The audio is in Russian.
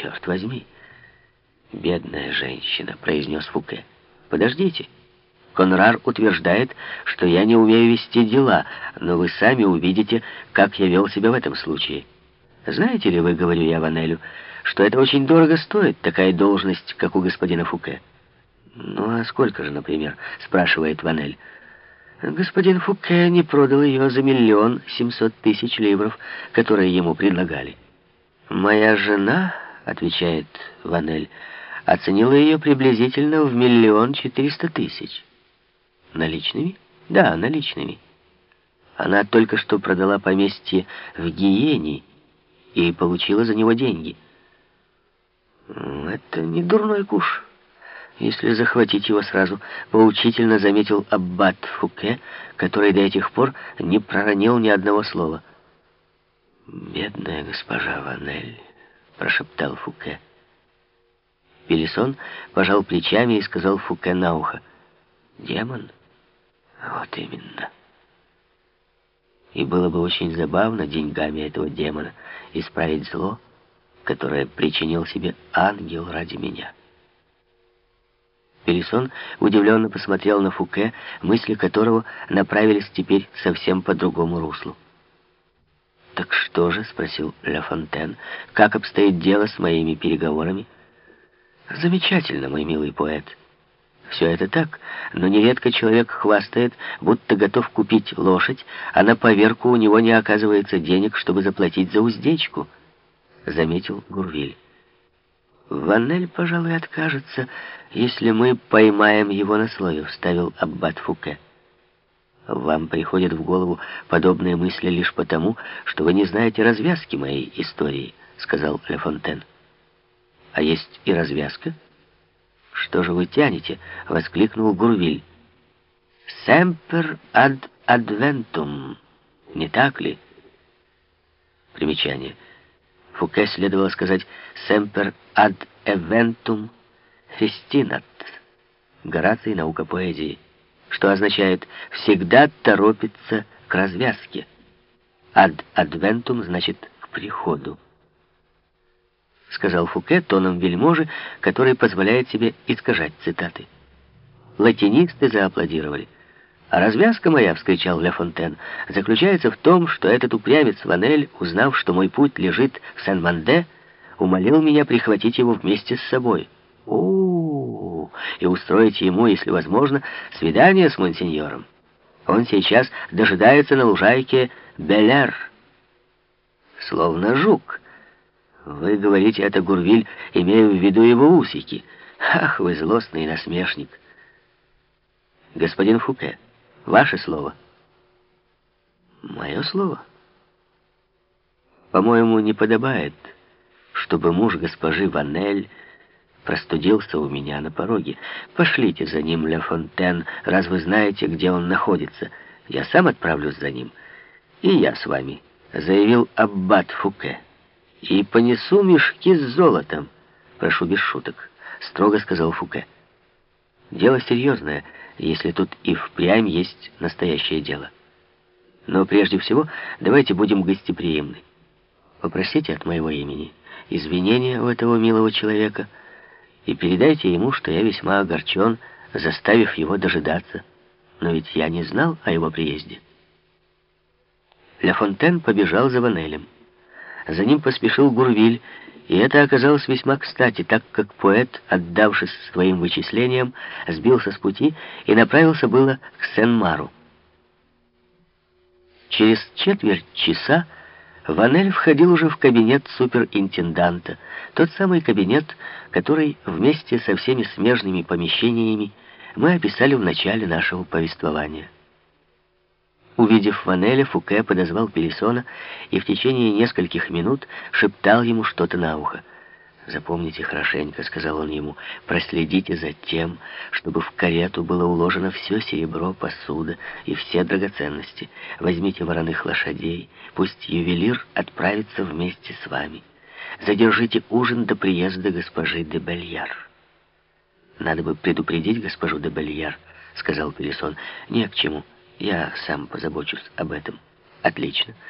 черт возьми!» «Бедная женщина», — произнес Фуке. «Подождите. Конрар утверждает, что я не умею вести дела, но вы сами увидите, как я вел себя в этом случае. Знаете ли вы, говорю я Ванелю, что это очень дорого стоит, такая должность, как у господина Фуке?» «Ну, а сколько же, например?» — спрашивает Ванель. Господин Фуке не продал ее за миллион семьсот тысяч ливров, которые ему предлагали. «Моя жена», — отвечает Ванель, — оценила ее приблизительно в миллион четыреста тысяч. Наличными? Да, наличными. Она только что продала поместье в Гиене и получила за него деньги. Это не дурной куш если захватить его сразу, поучительно заметил аббат Фуке, который до этих пор не проронил ни одного слова. «Бедная госпожа Ванель», — прошептал Фуке. Пелесон пожал плечами и сказал Фуке на ухо. «Демон? Вот именно». И было бы очень забавно деньгами этого демона исправить зло, которое причинил себе ангел ради меня. Пелесон удивленно посмотрел на Фуке, мысли которого направились теперь совсем по другому руслу. «Так что же?» — спросил Ля Фонтен. «Как обстоит дело с моими переговорами?» «Замечательно, мой милый поэт. Все это так, но нередко человек хвастает, будто готов купить лошадь, а на поверку у него не оказывается денег, чтобы заплатить за уздечку», — заметил Гурвиль. «Ванель, пожалуй, откажется, если мы поймаем его на слове», — вставил Аббат Фуке. «Вам приходят в голову подобные мысли лишь потому, что вы не знаете развязки моей истории», — сказал Ле Фонтен. «А есть и развязка?» «Что же вы тянете?» — воскликнул Гурвиль. «Семпер ад адвентум», не так ли? Примечание — Фуке следовало сказать «semper ad eventum festinat» Гораций «Наука поэзии», что означает «всегда торопится к развязке». «Ad adventum» значит «к приходу», сказал Фуке тоном вельможи, который позволяет себе искажать цитаты. Латинисты зааплодировали. «А развязка моя, — вскричал Ля Фонтен, — заключается в том, что этот упрямец Ванель, узнав, что мой путь лежит в Сен-Манде, умолил меня прихватить его вместе с собой. -у и устроить ему, если возможно, свидание с монсеньором. Он сейчас дожидается на лужайке Белер. Словно жук. Вы говорите это, Гурвиль, имея в виду его усики. Ах, вы злостный насмешник. Господин Фуке. Ваше слово. Мое слово. По-моему, не подобает, чтобы муж госпожи Ванель простудился у меня на пороге. Пошлите за ним, Ля Фонтен, раз вы знаете, где он находится. Я сам отправлюсь за ним. И я с вами, заявил Аббат Фуке. И понесу мешки с золотом. Прошу без шуток, строго сказал Фуке. Дело серьезное, если тут и впрямь есть настоящее дело. Но прежде всего давайте будем гостеприимны. Попросите от моего имени извинения у этого милого человека и передайте ему, что я весьма огорчен, заставив его дожидаться. Но ведь я не знал о его приезде. Ля Фонтен побежал за Ванелем. За ним поспешил Гурвиль, и это оказалось весьма кстати, так как поэт, отдавшись своим вычислениям, сбился с пути и направился было к Сен-Мару. Через четверть часа Ванель входил уже в кабинет суперинтенданта, тот самый кабинет, который вместе со всеми смежными помещениями мы описали в начале нашего повествования. Увидев Ванеля, Фуке подозвал Пересона и в течение нескольких минут шептал ему что-то на ухо. «Запомните хорошенько», — сказал он ему, — «проследите за тем, чтобы в карету было уложено все серебро, посуда и все драгоценности. Возьмите вороных лошадей, пусть ювелир отправится вместе с вами. Задержите ужин до приезда госпожи де Бельяр». «Надо бы предупредить госпожу де Бельяр», — сказал Пересон. «Не к чему». Я сам позабочусь об этом. Отлично.